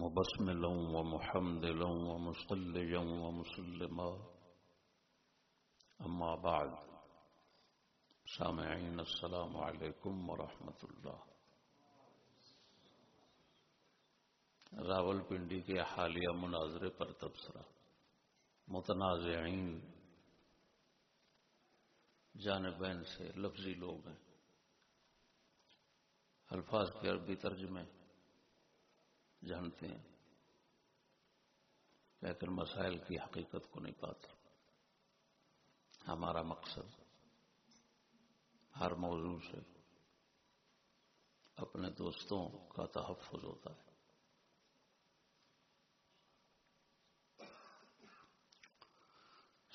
مبسملا ومحمدلا ومصليا ومسلما. أما بعد، سامعين، السلام عليكم ورحمة الله. راول پنڈی کے حالیہ مناظرے پر تبصرہ. متنازعین، جانبین سے لفظی لوگ ہیں. الفاظ کے عربی ترجمے جانتے ہیں۔ لیکن مسائل کی حقیقت کو نہیں پاتے۔ ہمارا مقصد ہر موضوع سے اپنے دوستوں کا تحفظ ہوتا ہے۔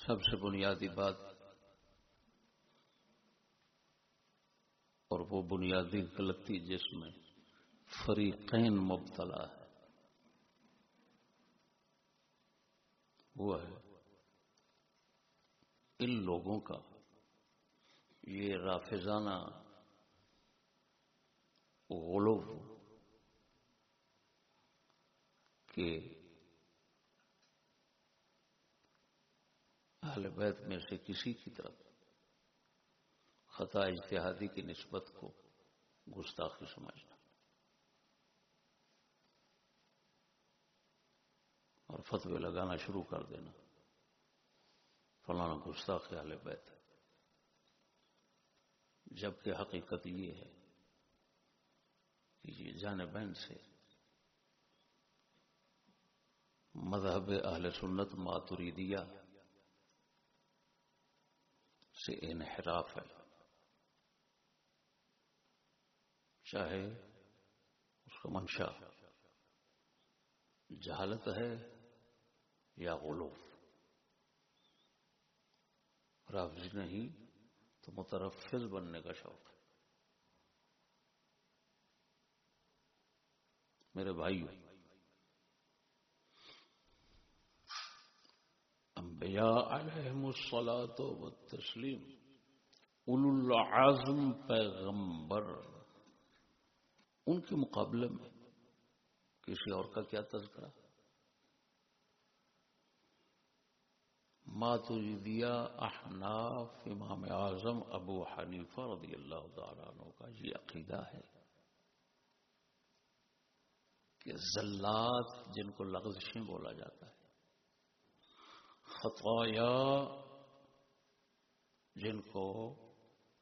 سب سے بنیادی بات اور وہ بنیادی غلطی جس میں فریقین مبتلا ہے۔ وہ ہے۔ ان لوگوں کا۔ یہ رافضانہ غلو کہ اہل بیت میں سے کسی کی طرف خطا اجتہادی کی نسبت کو گستاخی سمجھنا۔ اور فتوے لگانا شروع کر دینا۔ فلانا گستاخ اہل بیت ہے جبکہ حقیقت یہ ہے کہ یہ جان بین سے مذہب اہل سنت ماتوریدیہ سے انحراف ہے۔ چاہے اس کا منشا جہالت ہے یا غلوف رافضی نہیں تو مترفز بننے کا شوق ہے۔ میرے بھائی انبیاء علیہم الصلاة والتسلیم، اولو العظم پیغمبر، ان کے مقابلے میں کسی اور کا کیا تذکرہ؟ ماتریدیا احناف امام اعظم ابو حنیفہ رضی اللہ تعالیٰ عنہ کا یہ عقیدہ ہے کہ زلات جن کو لغزشیں بولا جاتا ہے، خطایا جن کو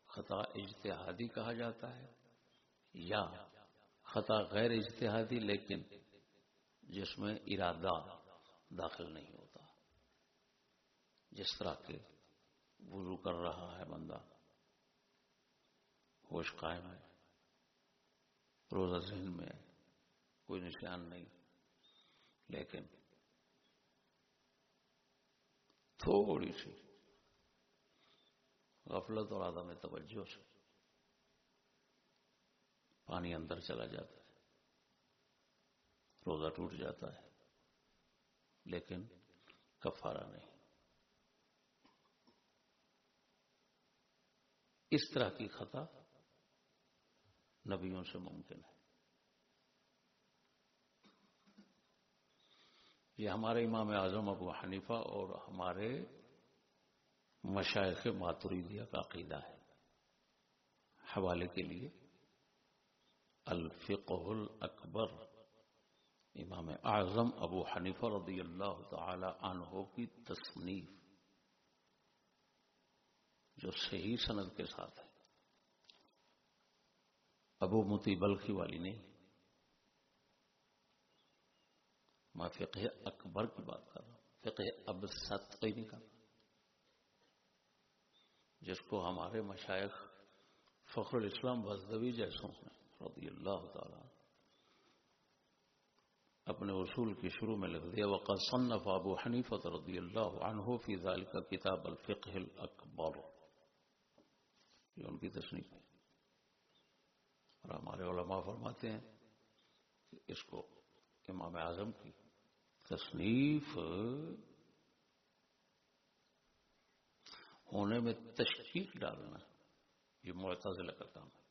خطا اجتہادی کہا جاتا ہے، یا خطا غیر اجتہادی لیکن جس میں ارادہ داخل نہیں ہوتا۔ جس طرح کے وضو کر رہا ہے بندہ، ہوش قائم ہے، روزہ ذہن میں کوئی نشان نہیں، لیکن تھوڑی سی غفلت اور آدم توجہ سے پانی اندر چلا جاتا ہے، روزہ ٹوٹ جاتا ہے، لیکن کفارہ نہیں۔ اس طرح کی خطا نبیوں سے ممکن ہے۔ یہ ہمارے امام اعظم ابو حنیفہ اور ہمارے مشائق ماتریدیہ کا عقیدہ ہے۔ حوالے کے لیے الفقہ الاکبر امام اعظم ابو حنیفہ رضی اللہ تعالی عنہ کی تصنیف۔ جو صحیح سند کے ساتھ ہے۔ ابو متی بلخی والی نہیں۔ میں فقہ اکبر کی بات کر رہا ہوں۔ فقہ اب ست کوئی نہیں کر جس کو ہمارے مشائق فخر الاسلام بزدوی جیسوں نے رضی اللہ تعالی اپنے اصول کی شروع میں لکھ دیا وقت صنف ابو حنیفت رضی اللہ عنہ فی ذالک کتاب الفقہ الاکبر یہ ان کی تصنیف ہے۔ اور ہمارے علماء فرماتے ہیں کہ اس کو امام اعظم کی تصنیف ہونے میں تشکیق ڈالنا یہ معتزلہ کا کام ہے۔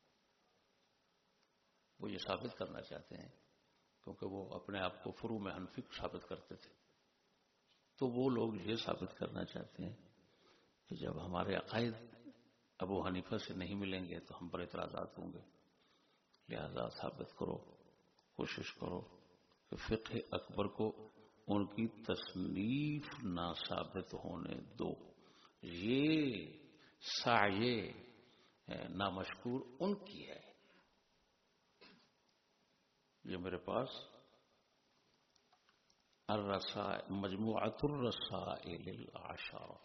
وہ یہ ثابت کرنا چاہتے ہیں، کیونکہ وہ اپنے آپ کو فرو میں انفک ثابت کرتے تھے۔ تو وہ لوگ یہ ثابت کرنا چاہتے ہیں کہ جب ہمارے عقائد ابو حنیفہ سے نہیں ملیں گے تو ہم پر اعتراضات ہوں گے۔ لہذا ثابت کرو، کوشش کرو کہ فقہ اکبر کو ان کی تصنیف نہ ثابت ہونے دو۔ یہ سائے نامشکور ان کی ہے۔ یہ میرے پاس مجموعت الرسائل العشارہ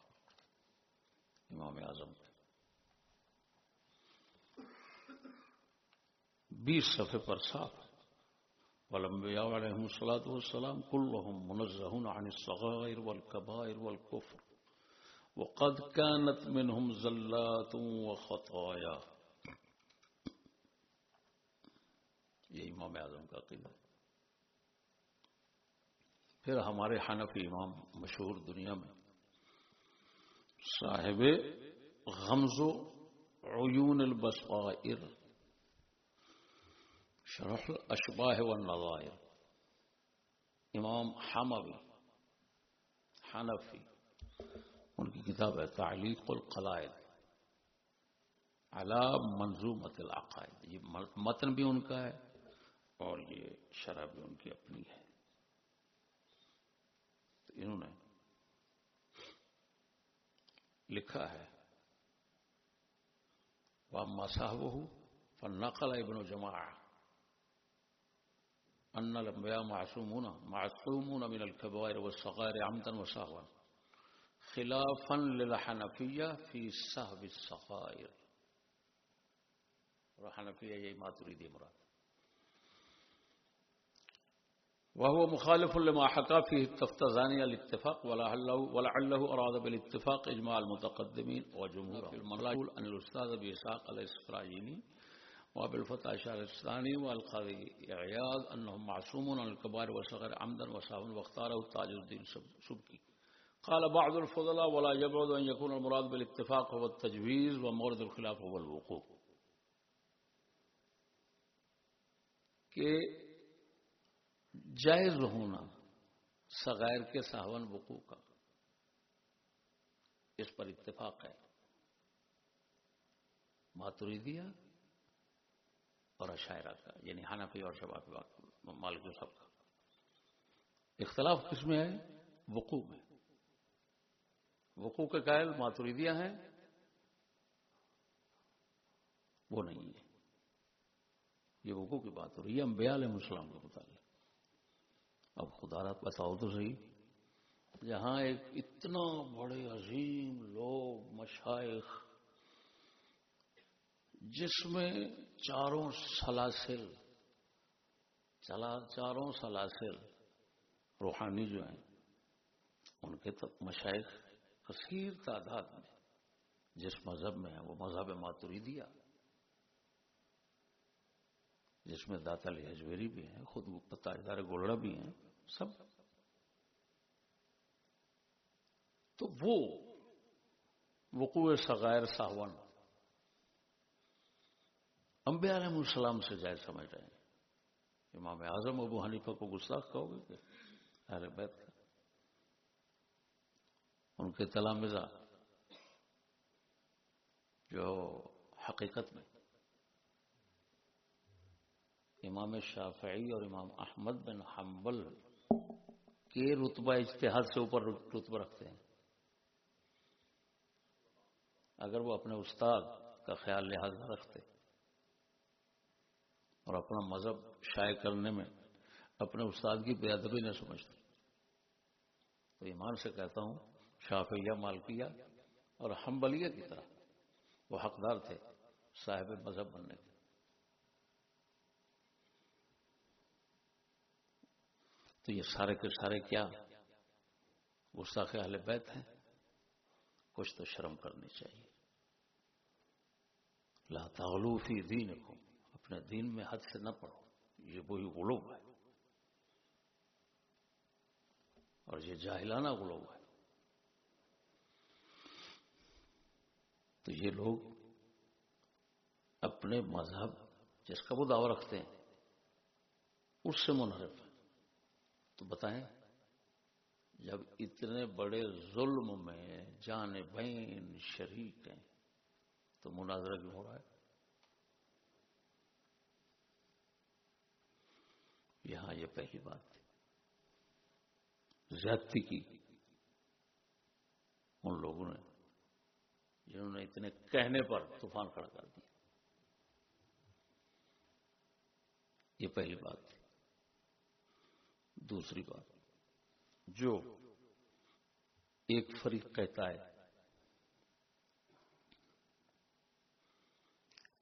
امام اعظم بیس صفحے پر صاف والانبیاء علیہم الصلاة والسلام كلهم منزہون عن الصغائر والکبائر والکفر۔ وقد كانت منهم زلات وخطايا یہ امام اعظم کا قیمہ پھر ہمارے حنفی امام مشہور دنیا میں صاحب غمز و عیون البصائر شرح الاشباح والنظائر. امام حموی حنفی، ان کی کتاب ہے تعلیق القلائد علا منظومت العقائد. یہ متن بھی ان کا ہے اور یہ شرح بھی ان کی اپنی ہے. تو انہوں نے لکھا ہے وہ مساح فنقل ابن جماعہ أن الأنبياء معصومون معصومون من الكبائر والصغائر عمدا وسهوا خلافا للحنفية في سهب الصغائر. الحنفية يي ما تريد مراد وهو مخالف لما حكى فيه التفتزاني الاتفاق ولعله أراد بالاتفاق إجماع المتقدمين وجمهور في المناجول أن الأستاذ بإساق الإسفراجيني وابالفتح اشار الثاني والقاضي عياض انهم معصومون عن الكبائر والصغائر عمدا وسهوا واختاره تاج الدين سبكي قال بعض الفضلاء ولا يبعد ان يكون المراد بالاتفاق هو التجويز ومورد الخلاف هو الوقوع کہ جائز ہونا صغائر کے سہون وقوع کا اس پر اتفاق ہے. ماتریدیہ اور اچھا عشاعرہ کا یعنی حنفی اور شباب مالک سب کا۔ اختلاف کس میں ہے؟ وقوع میں۔ وقوع کے قائل ماتوریدیا ہیں، وہ نہیں ہے یہ وقوع کی بات ہو رہی ہے امبیا علیہ السلام کے متعلق۔ اب خدا رات بتاؤ تو صحیح۔ جہاں ایک اتنا بڑے عظیم لوگ مشائق جس میں چاروں سلاسل چاروں سلاسل روحانی جو ہیں، ان کے تو مشائق کثیر تعداد میں، جس مذہب میں ہیں، وہ مذہب ماتوری دیا جس میں داتا لہجویری بھی ہیں، خود تاجدار گولڑا بھی ہیں، سب۔ تو وہ وقوع سغیر ساون امبیا علیہ السلام سے جائز سمجھ رہے ہیں۔ امام اعظم ابو حنیفہ کو گستاخ کہو گے کہ اہل بیت کا۔ ان کے تلامزہ جو حقیقت میں امام شافعی اور امام احمد بن حنبل کے رتبہ اجتہاد سے اوپر رتبہ رکھتے ہیں۔ اگر وہ اپنے استاد کا خیال لحاظ نہ رکھتے۔ اور اپنا مذہب شائع کرنے میں اپنے استاد کی بے ادبی نہ سمجھتے تو ایمان سے کہتا ہوں شافیہ مالکیہ اور حنبلیہ کی طرح وہ حقدار تھے صاحب مذہب بننے کے۔ تو یہ سارے کے سارے کیا گستاخ اہل بیت ہیں؟ کچھ تو شرم کرنی چاہیے۔ لا تغلو فی دینکم۔ اپنے دین میں حد سے نہ پڑھو۔ یہ وہی غلوب ہے۔ اور یہ جاہلانہ غلوب ہے۔ تو یہ لوگ اپنے مذہب، جس کا وہ دعوی رکھتے ہیں، اس سے منحرف ہے تو بتائیں، جب اتنے بڑے ظلم میں جان بین شریک ہیں، تو مناظرہ کیوں ہو رہا ہے؟ یہاں یہ پہلی بات تھی۔ زیادتی کی ان لوگوں نے جنہوں نے اتنے کہنے پر طوفان کھڑا کر دیا۔ یہ پہلی بات تھی۔ دوسری بات، جو ایک فریق کہتا ہے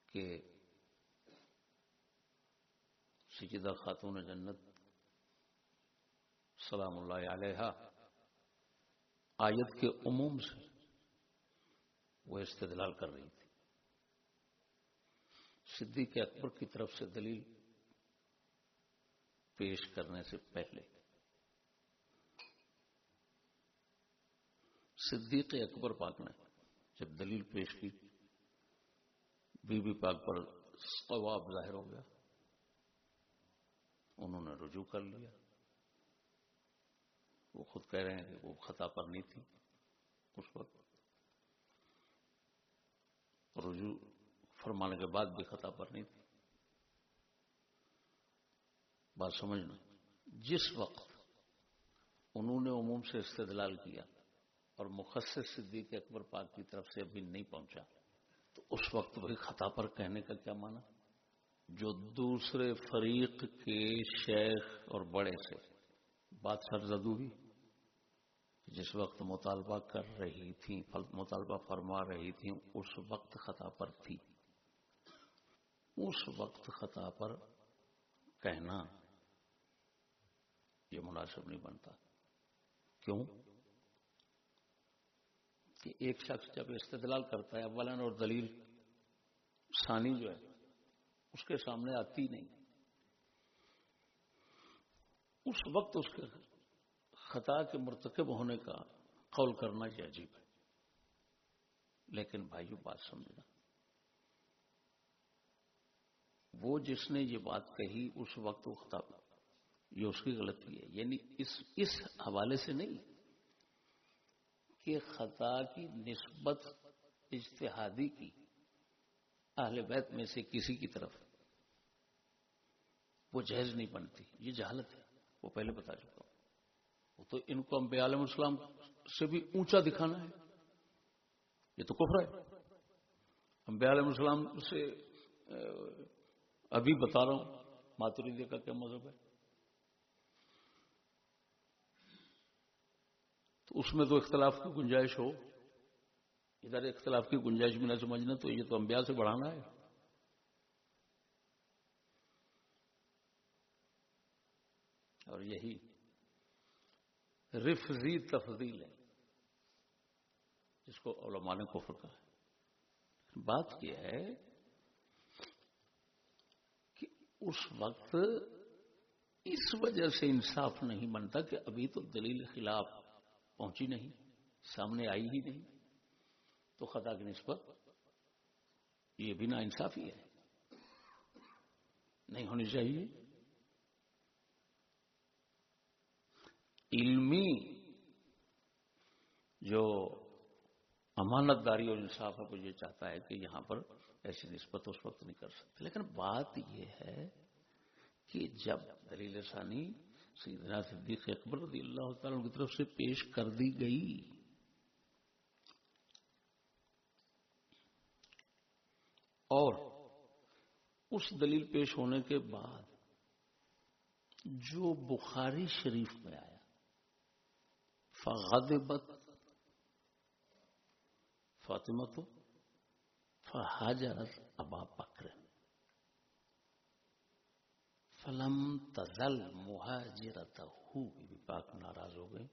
کہ سجدہ خاتون جنت سلام اللہ علیہ۔ آیت کے عموم سے وہ استدلال کر رہی تھی۔ صدیق اکبر کی طرف سے دلیل پیش کرنے سے پہلے صدیق اکبر پاک نے جب دلیل پیش کی، بی بی پاک پر ثواب ظاہر ہو گیا۔ انہوں نے رجوع کر لیا۔ وہ خود کہہ رہے ہیں کہ وہ خطا پر نہیں تھی اس وقت۔ رجوع فرمانے کے بعد بھی خطا پر نہیں تھی۔ بات سمجھنا، جس وقت انہوں نے عموم سے استدلال کیا اور مخصص صدیق اکبر پاک کی طرف سے ابھی نہیں پہنچا، تو اس وقت وہی خطا پر کہنے کا کیا مانا جو دوسرے فریق کے شیخ اور بڑے سے۔ بات سرزد ہوئی جس وقت مطالبہ کر رہی تھی مطالبہ فرما رہی تھی اس وقت خطا پر تھی۔ اس وقت خطا پر کہنا یہ مناسب نہیں بنتا۔ کیوں؟ کہ ایک شخص جب استدلال کرتا ہے اولن اور دلیل ثانی جو ہے اس کے سامنے آتی نہیں۔ اس وقت اس کے خطا کے مرتکب ہونے کا قول کرنا یہ عجیب ہے۔ لیکن بھائیو، بات سمجھنا۔ وہ جس نے یہ بات کہی، اس وقت وہ خطا، یہ اس کی غلطی ہے۔ یعنی اس اس حوالے سے نہیں کہ خطا کی نسبت اجتہادی کی اہل بیت میں سے کسی کی طرف وہ جہیز نہیں بنتی، یہ جہالت ہے۔ وہ پہلے بتا چکا ہوں۔ وہ تو ان کو امبیا علیہ السلام سے بھی اونچا دکھانا ہے۔ یہ تو کفر ہے۔ امبیا علیہ السلام سے ابھی بتا رہا ہوں ماتری کا کیا مذہب ہے؟ تو اس میں تو اختلاف کی گنجائش ہو۔ ادھر اختلاف کی گنجائش بھی نہ سمجھنا تو یہ تو انبیاء سے بڑھانا ہے۔ اور یہی رفضی تفضیل ہے جس کو علماء نے کفر کہا بات یہ ہے کہ اس وقت اس وجہ سے انصاف نہیں بنتا کہ ابھی تو دلیل خلاف پہنچی نہیں، سامنے آئی ہی نہیں۔ تو خطا کی نسبت یہ بھی نا انصافی ہے۔ نہیں ہونی چاہیے۔ علمی جو امانت داری اور انصاف ہے، وہ یہ چاہتا ہے کہ یہاں پر ایسی نسبت اس وقت نہیں کر سکتے۔ لیکن بات یہ ہے کہ جب دلیل ثانی سیدنا صدیق اکبر رضی اللہ تعالیٰ کی طرف سے پیش کر دی گئی، اور اس دلیل پیش ہونے کے بعد جو بخاری شریف میں آیا فغضبت فاطمہ تو ابا بکر۔ فلم تزل مہاجرت بی پاک ناراض ہو گئی۔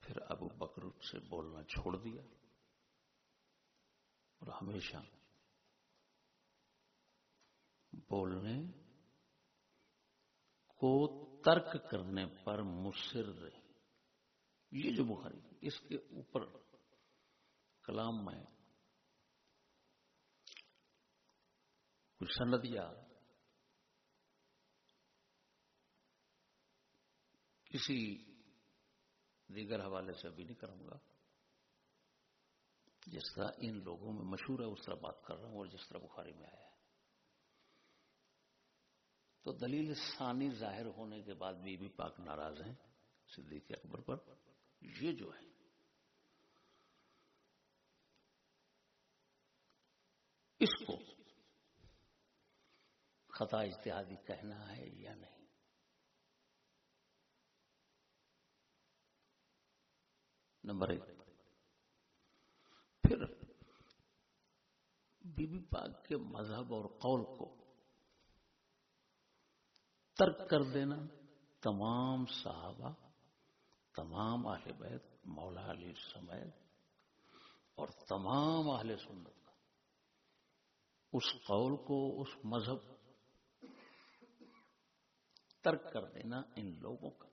پھر ابو بکر سے بولنا چھوڑ دیا۔ اور ہمیشہ بولنے کو ترک کرنے پر مصر رہی یہ جو بخاری، اس کے اوپر کلام میں کچھ سندیا کسی دیگر حوالے سے ابھی نہیں کروں گا۔ جس طرح ان لوگوں میں مشہور ہے، اس طرح بات کر رہا ہوں اور جس طرح بخاری میں آیا ہے۔ تو دلیل ثانی ظاہر ہونے کے بعد بی بی پاک ناراض ہیں صدیق اکبر پر۔ یہ جو ہے۔ اس کو خطا اجتہادی کہنا ہے یا نہیں؟ نمبر ایک۔ پھر بی بی پاک کے مذہب اور قول کو ترک کر دینا۔ تمام صحابہ، تمام اہل بیت، مولا علی سمیت اور تمام اہل سنت کا۔ اس قول کو، اس مذہب ترک کر دینا ان لوگوں کا۔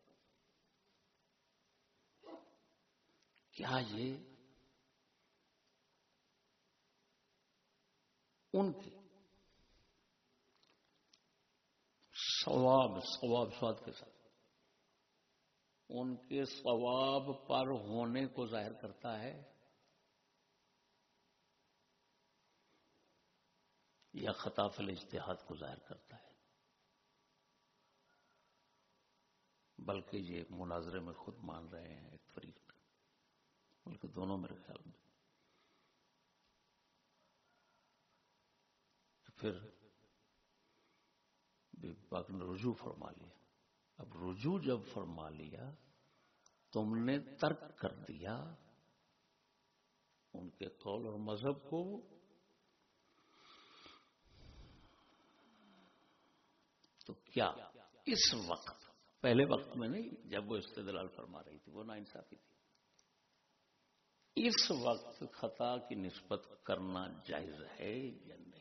کیا یہ ان کی ثواب ثواب سواد کے ساتھ۔ ان کے ثواب پر ہونے کو ظاہر کرتا ہے۔ یا خطاف الاجتہاد کو ظاہر کرتا ہے۔ بلکہ یہ ایک مناظرے میں خود مان رہے ہیں ایک فریق۔ بلکہ دونوں میرے خیال میں۔ پھر پاک نے رجوع فرما لیا۔ اب رجوع جب فرما لیا، تم نے ترک کر دیا ان کے قول اور مذہب کو۔ تو کیا اس وقت، پہلے وقت میں نہیں، جب وہ استدلال فرما رہی تھی، وہ نا انصافی تھی۔ اس وقت خطا کی نسبت کرنا جائز ہے یا نہیں؟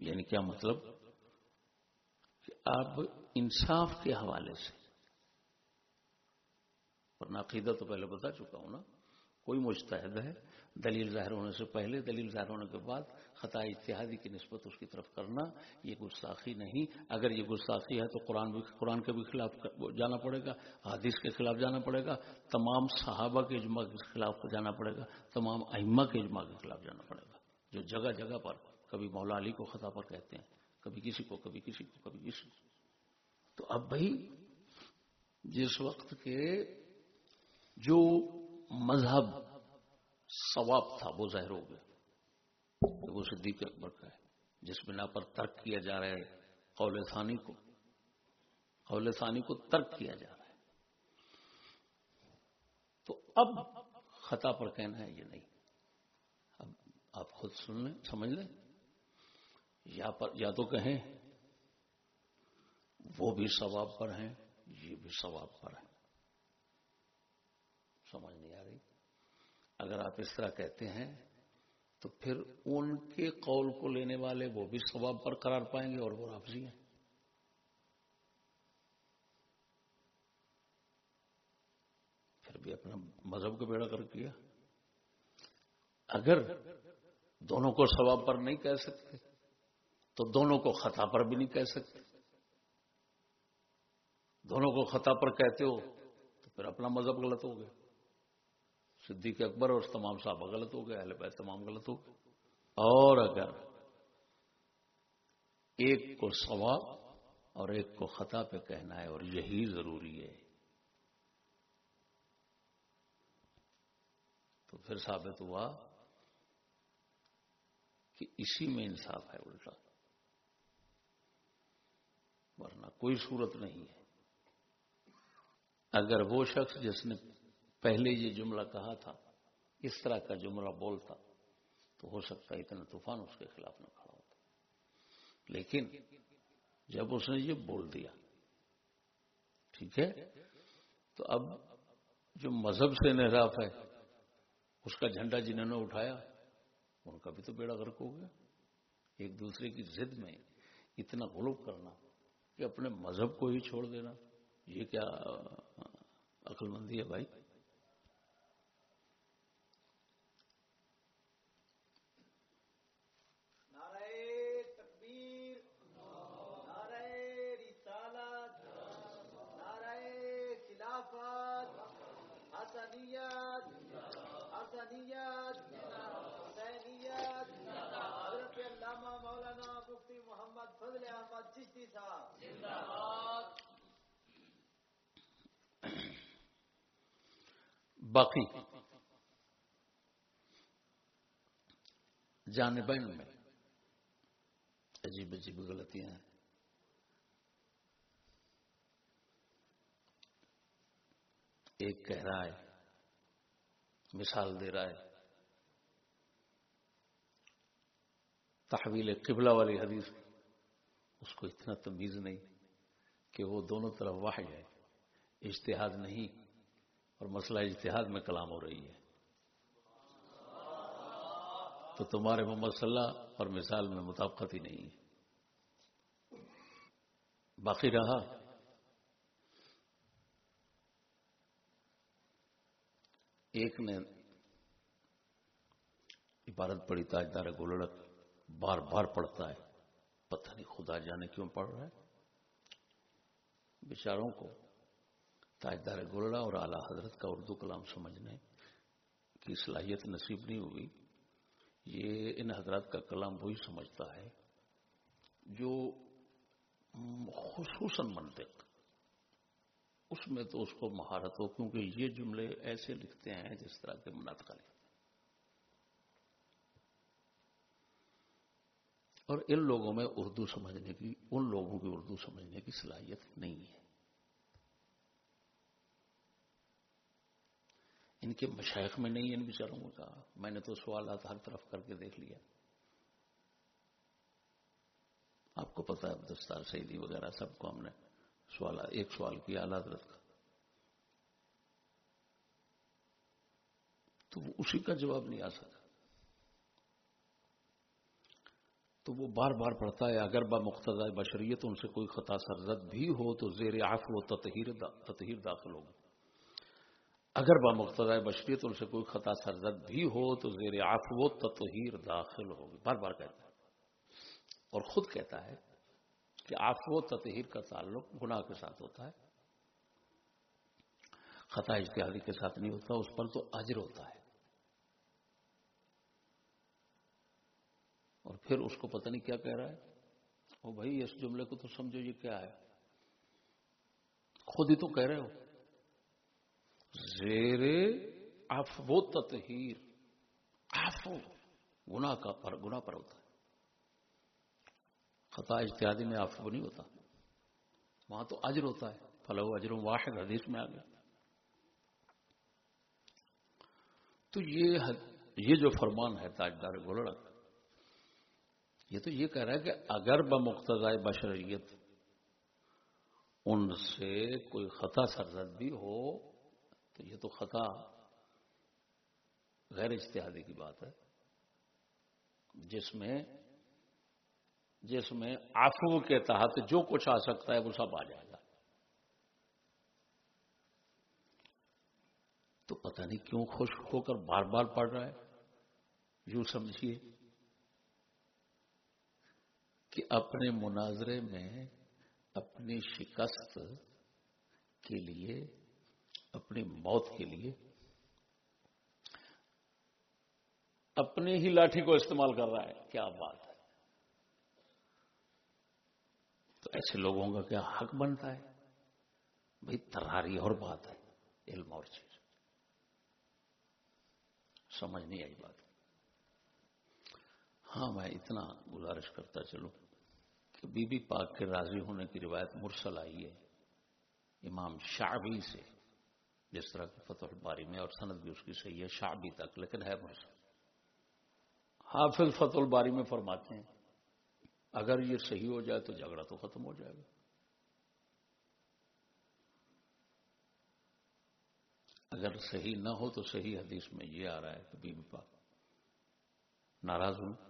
یعنی کیا مطلب؟ کہ اب انصاف کے حوالے سے، ورنہ عقیدہ تو پہلے بتا چکا ہوں نا، کوئی مستحد ہے، دلیل ظاہر ہونے سے پہلے، دلیل ظاہر ہونے کے بعد خطا اتحادی کی نسبت اس کی طرف کرنا یہ گستاخی نہیں۔ اگر یہ گستاخی ہے تو قرآن بھی، قرآن کے بھی خلاف جانا پڑے گا حادث کے خلاف جانا پڑے گا، تمام صحابہ کے اجماع کے خلاف جانا پڑے گا، تمام ائمہ کے اجماع کے خلاف جانا پڑے گا، جو جگہ جگہ پر کبھی مولا علی کو خطا پر کہتے ہیں، کبھی کسی کو، کبھی کسی کو، کبھی کسی کو۔ تو اب بھائی، جس وقت کے جو مذہب ثواب تھا، وہ ظاہر ہو گیا۔ وہ صدیق اکبر کا ہے، جس بنا پر ترک کیا جا رہا ہے قول ثانی کو۔ قول ثانی کو ترک کیا جا رہا ہے۔ تو اب خطا پر کہنا ہے یہ نہیں۔ اب آپ خود سن لیں، سمجھ لیں۔ یا پر یا تو کہیں، وہ بھی ثواب پر ہیں، یہ بھی ثواب پر ہیں۔ سمجھ نہیں آ رہی؟ اگر آپ اس طرح کہتے ہیں، تو پھر ان کے قول کو لینے والے وہ بھی ثواب پر قرار پائیں گے اور وہ رافضی ہیں۔ پھر بھی اپنا مذہب کا بیڑا کر کیا۔ اگر دونوں کو ثواب پر نہیں کہہ سکتے تو دونوں کو خطا پر بھی نہیں کہہ سکتے۔ دونوں کو خطا پر کہتے ہو تو پھر اپنا مذہب غلط ہو گیا۔ صدیق اکبر اور تمام صحابہ غلط ہو گئے، اہل بیت تمام غلط ہو گئے۔ اور اگر ایک کو ثواب اور ایک کو خطا پہ کہنا ہے اور یہی ضروری ہے، تو پھر ثابت ہوا کہ اسی میں انصاف ہے، الٹا۔ ورنہ کوئی صورت نہیں ہے۔ اگر وہ شخص جس نے پہلے یہ جملہ کہا تھا، اس طرح کا جملہ بولتا، تو ہو سکتا ہے اتنا طوفان اس کے خلاف نہ کھڑا ہوتا۔ لیکن جب اس نے یہ بول دیا، ٹھیک ہے، تو اب جو مذہب سے نہراف ہے، اس کا جھنڈا جنہوں نے اٹھایا، ان کا بھی تو بیڑا غرق ہو گیا۔ ایک دوسرے کی ضد میں اتنا غلوب کرنا کہ اپنے مذہب کو ہی چھوڑ دینا یہ کیا عقل مندی ہے بھائی؟ باقی جانبین میں عجیب عجیب غلطیاں ہیں۔ ایک کہہ رہا ہے، مثال دے رہا ہے۔ تحویل قبلہ والی حدیث، اس کو اتنا تمیز نہیں۔ کہ وہ دونوں طرف واحد ہے، اجتہاد نہیں، اور مسئلہ اجتہاد میں کلام ہو رہی ہے۔ تو تمہارے محمد صلی اللہ اور مثال میں مطابقت ہی نہیں ہے۔ باقی رہا۔ ایک نے عبارت پڑی تاجدار گولڑک بار بار پڑھتا ہے پتہ نہیں خدا جانے کیوں پڑھ رہا ہے؟ بیچاروں کو تاجدار گولڑا اور اعلی حضرت کا اردو کلام سمجھنے کی صلاحیت نصیب نہیں ہوئی، یہ ان حضرات کا کلام وہی سمجھتا ہے جو خصوصاً منطق، اس میں تو اس کو مہارت ہو کیونکہ یہ جملے ایسے لکھتے ہیں جس طرح کے منعقد لکھتے اور ان لوگوں میں اردو سمجھنے کی، ان لوگوں کی اردو سمجھنے کی صلاحیت نہیں ہے۔ ان کے مشائق میں نہیں، ان بیچاروں کا۔ میں نے تو سوالات ہر طرف کر کے دیکھ لیا۔ آپ کو پتا ہے دستار سیدی وغیرہ سب کو ہم نے سوال، ایک سوال کیا اللہ حضرت کا۔ تو وہ اسی کا جواب نہیں آ سکا۔ تو وہ بار بار پڑھتا ہے، اگر با مقتض بشریت ان سے کوئی خطا سرزد بھی ہو تو زیر آف و تطہیر داخل ہوگا۔ اگر با مقتض بشریت ان سے کوئی خطا سرزد بھی ہو تو زیر آف و تطہیر داخل ہوگی بار بار کہتا ہے۔ اور خود کہتا ہے کہ آف و تطہیر کا تعلق گناہ کے ساتھ ہوتا ہے۔ خطا اشتہادی کے ساتھ نہیں ہوتا، اس پر تو اجر ہوتا ہے۔ اور پھر اس کو پتہ نہیں کیا کہہ رہا ہے۔ وہ بھائی، اس جملے کو تو سمجھو، یہ کیا ہے؟ خود ہی تو کہہ رہے ہو۔ زیر آفو تطہیر۔ آفو گنا کا پر گنا پر ہوتا ہے۔ خطا اتیادی میں آفو نہیں ہوتا۔ وہاں تو اجر ہوتا ہے۔ فلو اجر واحد، حدیث میں آ گیا۔ تو یہ جو فرمان ہے تاجدار گولڑک یہ تو یہ کہہ رہا ہے کہ اگر بمقتضائے بشریت ان سے کوئی خطا سرزد بھی ہو، تو یہ تو خطا غیر اشتہادی کی بات ہے۔ جس میں جس میں آفو کے تحت جو کچھ آ سکتا ہے وہ سب آ جائے گا۔ تو پتہ نہیں کیوں خوش ہو کر بار بار پڑھ رہا ہے۔ یوں سمجھیے۔ کہ اپنے مناظرے میں اپنی شکست کے لیے، اپنی موت کے لیے اپنی ہی لاٹھی کو استعمال کر رہا ہے۔ کیا بات ہے؟ تو ایسے لوگوں کا کیا حق بنتا ہے؟ بھائی، تراری اور بات ہے، علم اور چیز۔ سمجھ نہیں آئی بات۔ ہاں میں اتنا گزارش کرتا چلوں کہ بی بی پاک کے راضی ہونے کی روایت مرسل آئی ہے امام شعبی سے، جس طرح کی فتح الباری میں، اور سند بھی اس کی صحیح ہے، شعبی تک، لیکن ہے مرسل۔ حافظ فتح الباری میں فرماتے ہیں، اگر یہ صحیح ہو جائے تو جھگڑا تو ختم ہو جائے گا۔ اگر صحیح نہ ہو تو صحیح حدیث میں یہ آ رہا ہے کہ بی بی پاک ناراض ہوں۔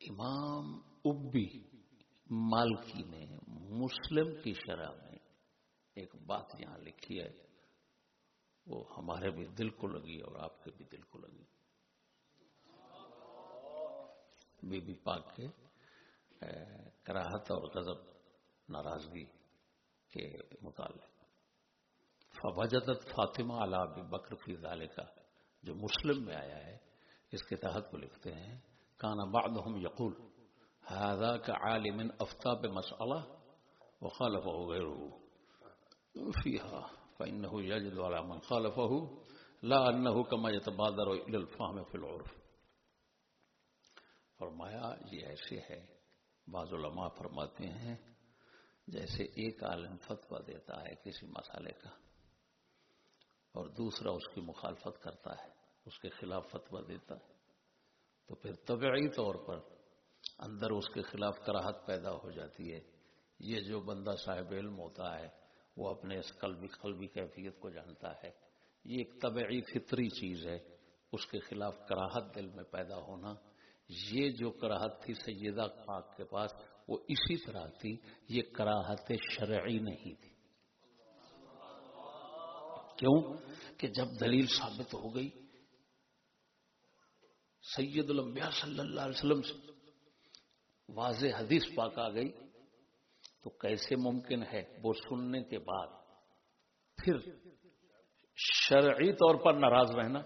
امام ابی مالکی نے مسلم کی شرح میں ایک بات یہاں لکھی ہے۔ وہ ہمارے بھی دل کو لگی اور آپ کے بھی دل کو لگی۔ بی بی پاک کے کراہت اور غضب، ناراضگی کے متعلق۔ فوجدت فاطمہ علی بکر فی کا جو مسلم میں آیا ہے، اس کے تحت وہ لکھتے ہیں۔ کانا بعد ہم یقول هذا كعالم أفتى بمسألة وخالفه غيره. فيها، فإنه يجد على من خالفه، لا أنه كما يتبادر إلى الفهم في العرف. فرمایا، یہ ایسے ہے، بعض علماء فرماتے ہیں، جیسے ایک عالم فتویٰ دیتا ہے کسی مسئلے کا، اور دوسرا اس کی مخالفت کرتا ہے، اس کے خلاف فتویٰ دیتا ہے۔ تو پھر طبعی طور پر اندر اس کے خلاف کراہت پیدا ہو جاتی ہے۔ یہ جو بندہ صاحب علم ہوتا ہے، وہ اپنے اس قلبی قلبی کیفیت کو جانتا ہے۔ یہ ایک طبعی فطری چیز ہے، اس کے خلاف کراہت دل میں پیدا ہونا۔ یہ جو کراہت تھی سیدہ پاک کے پاس، وہ اسی طرح تھی۔ یہ کراہت شرعی نہیں تھی۔ کیوں؟ کہ جب دلیل ثابت ہو گئی سید الانبیاء صلی اللہ علیہ وسلم سے واضح حدیث پاک آ گئی تو کیسے ممکن ہے وہ سننے کے بعد پھر شرعی طور پر ناراض رہنا؟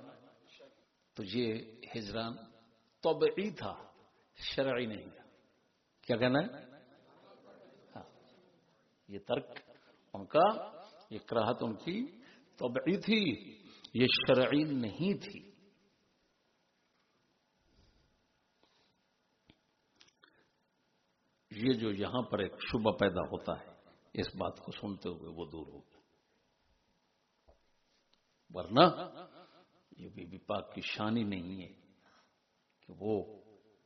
تو یہ ہجران طبعی تھا، شرعی نہیں تھا۔ کیا کہنا ہے؟ ہاں، یہ ترک ان کا، یہ کراہت ان کی طبعی تھی، یہ شرعی نہیں تھی۔ یہ جو یہاں پر ایک شبہ پیدا ہوتا ہے، اس بات کو سنتے ہوئے وہ دور ہو ورنہ یہ بی بی پاک کی شانی نہیں ہے کہ وہ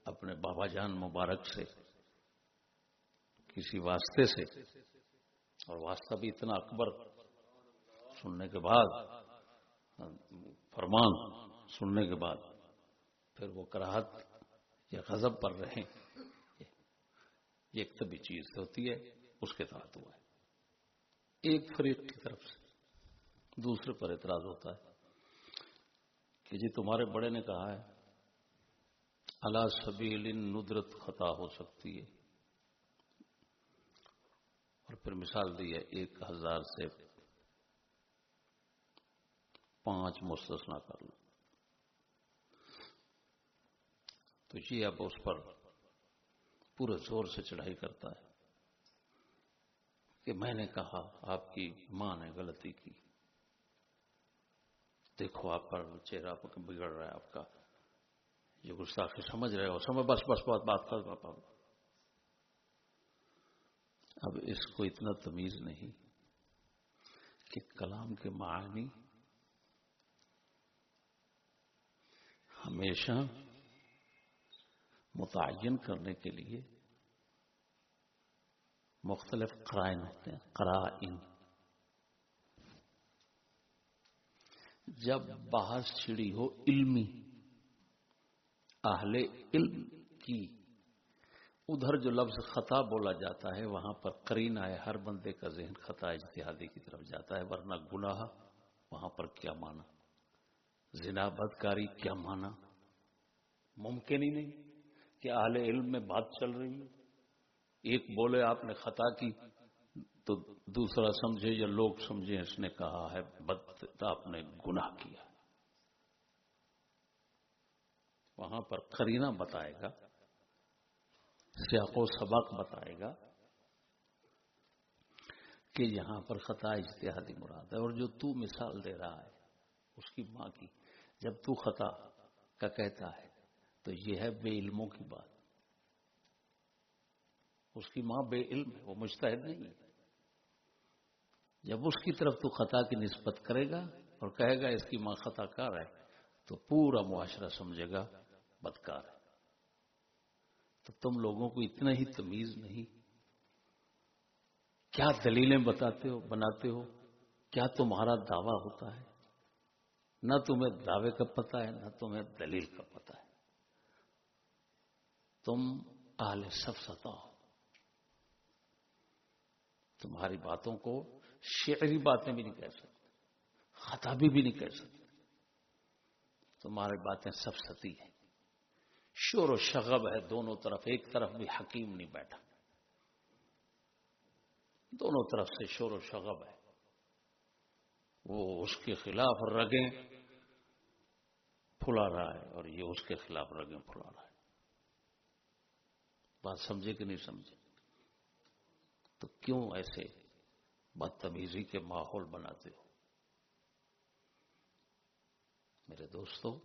اپنے بابا جان مبارک سے کسی واسطے سے، اور واسطہ بھی اتنا اکبر سننے کے بعد، فرمان سننے کے بعد، پھر وہ کراہت یا غضب پر رہیں۔ یہ ایک طبی چیز ہوتی ہے، اس کے ساتھ ہوا ہے۔ ایک فریق کی طرف سے دوسرے پر اعتراض ہوتا ہے کہ جی تمہارے بڑے نے کہا ہے اللہ سبیل ندرت خطا ہو سکتی ہے۔ اور پھر مثال دی ہے، ایک ہزار سے پانچ مستثنا کر لو تو یہ اب اس پر پورے زور سے چڑھائی کرتا ہے کہ میں نے کہا آپ کی ماں نے غلطی کی۔ دیکھو آپ پر چہرہ بگڑ رہا ہے، آپ کا۔ یہ گستاخی سمجھ رہے ہو، سمجھ، بس بس، بات بات کر پاپا اب اس کو اتنا تمیز نہیں کہ کلام کے معنی ہمیشہ متعین کرنے کے لیے مختلف قرائن ہوتے ہیں، قرائن۔ جب بحث چھڑی ہو علمی، اہل علم کی، ادھر جو لفظ خطا بولا جاتا ہے، وہاں پر قرین آئے، ہر بندے کا ذہن خطا اجتہادی کی طرف جاتا ہے، ورنہ گناہ وہاں پر کیا مانا زنا، بدکاری کیا مانا ممکن ہی نہیں۔ کہ اہل علم میں بات چل رہی ہے۔ ایک بولے آپ نے خطا کی، تو دوسرا سمجھے یا لوگ سمجھے، اس نے کہا ہے بد آپ نے گناہ کیا۔ وہاں پر کرینہ بتائے گا، سیاق و سبق بتائے گا کہ یہاں پر خطا اجتہادی مراد ہے۔ اور جو تو مثال دے رہا ہے، اس کی ماں کی، جب تو خطا کا کہتا ہے تو یہ ہے بے علموں کی بات۔ اس کی ماں بے علم ہے، وہ مشتحد نہیں ہے۔ جب اس کی طرف تو خطا کی نسبت کرے گا اور کہے گا اس کی ماں خطا کار ہے، تو پورا معاشرہ سمجھے گا، بدکار ہے۔ تو تم لوگوں کو اتنا ہی تمیز نہیں۔ کیا دلیلیں بتاتے ہو، بناتے ہو؟ کیا تمہارا دعویٰ ہوتا ہے؟ نہ تمہیں دعوے کا پتہ ہے، نہ تمہیں دلیل کا پتہ ہے۔ تم اہل سب ستا ہو تمہاری باتوں کو شعری باتیں بھی نہیں کہہ سکتے، خطابی بھی نہیں کہہ سکتے۔ تمہاری باتیں سب ستی ہیں۔ شور و شغب ہے دونوں طرف، ایک طرف بھی حکیم نہیں بیٹھا۔ دونوں طرف سے شور و شغب ہے۔ وہ اس کے خلاف رگیں پھلا رہا ہے اور یہ اس کے خلاف رگیں پھلا رہا ہے۔ بات سمجھے کہ نہیں سمجھے؟ تو کیوں ایسے بدتمیزی کے ماحول بناتے ہو؟ میرے دوستوں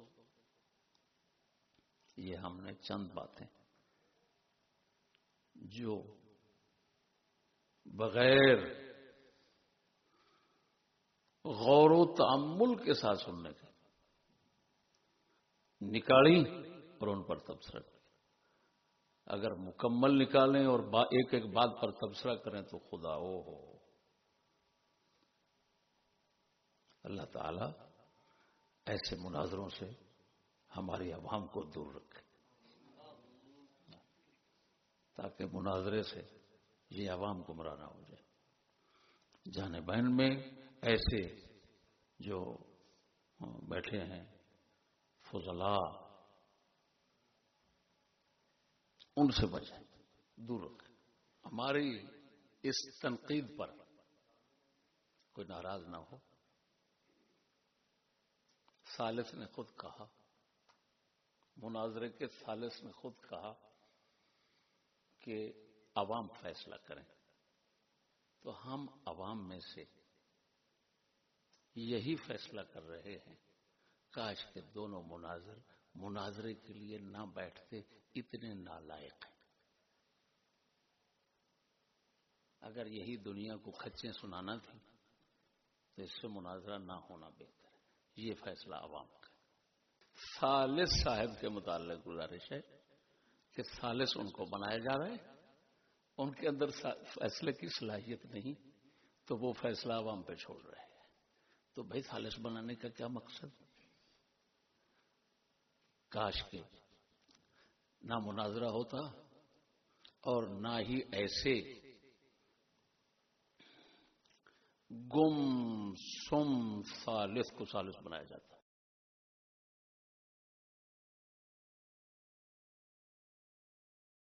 یہ ہم نے چند باتیں جو بغیر غور و تعمل کے ساتھ سننے کے نکالی اور ان پر تبصرہ اگر مکمل نکالیں اور ایک ایک بات پر تبصرہ کریں تو خدا او ہو۔ اللہ تعالی ایسے مناظروں سے ہماری عوام کو دور رکھے۔ تاکہ مناظرے سے یہ عوام گمراہ نہ ہو جائے۔ جانے بہن میں ایسے جو بیٹھے ہیں فضلا ان سے بچیں دور رکھیں ہماری اس تنقید پر کوئی ناراض نہ ہو۔ سالس نے خود کہا، مناظرے کے سالس نے خود کہا کہ عوام فیصلہ کریں۔ تو ہم عوام میں سے یہی فیصلہ کر رہے ہیں۔ کاش کے دونوں مناظر مناظرے کے لیے نہ بیٹھتے اتنے نالائق ہیں۔ اگر یہی دنیا کو کچے سنانا تھی تو اس سے مناظرہ نہ ہونا بہتر ہے۔ یہ فیصلہ عوام کا سالس صاحب کے متعلق گزارش ہے کہ سالس ان کو بنایا جا رہا ہے۔ ان کے اندر فیصلے کی صلاحیت نہیں تو وہ فیصلہ عوام پہ چھوڑ رہے ہیں۔ تو بھائی سالس بنانے کا کیا مقصد؟ کاش کے نہ مناظرہ ہوتا اور نہ ہی ایسے گم سم سالس کو سالس بنایا جاتا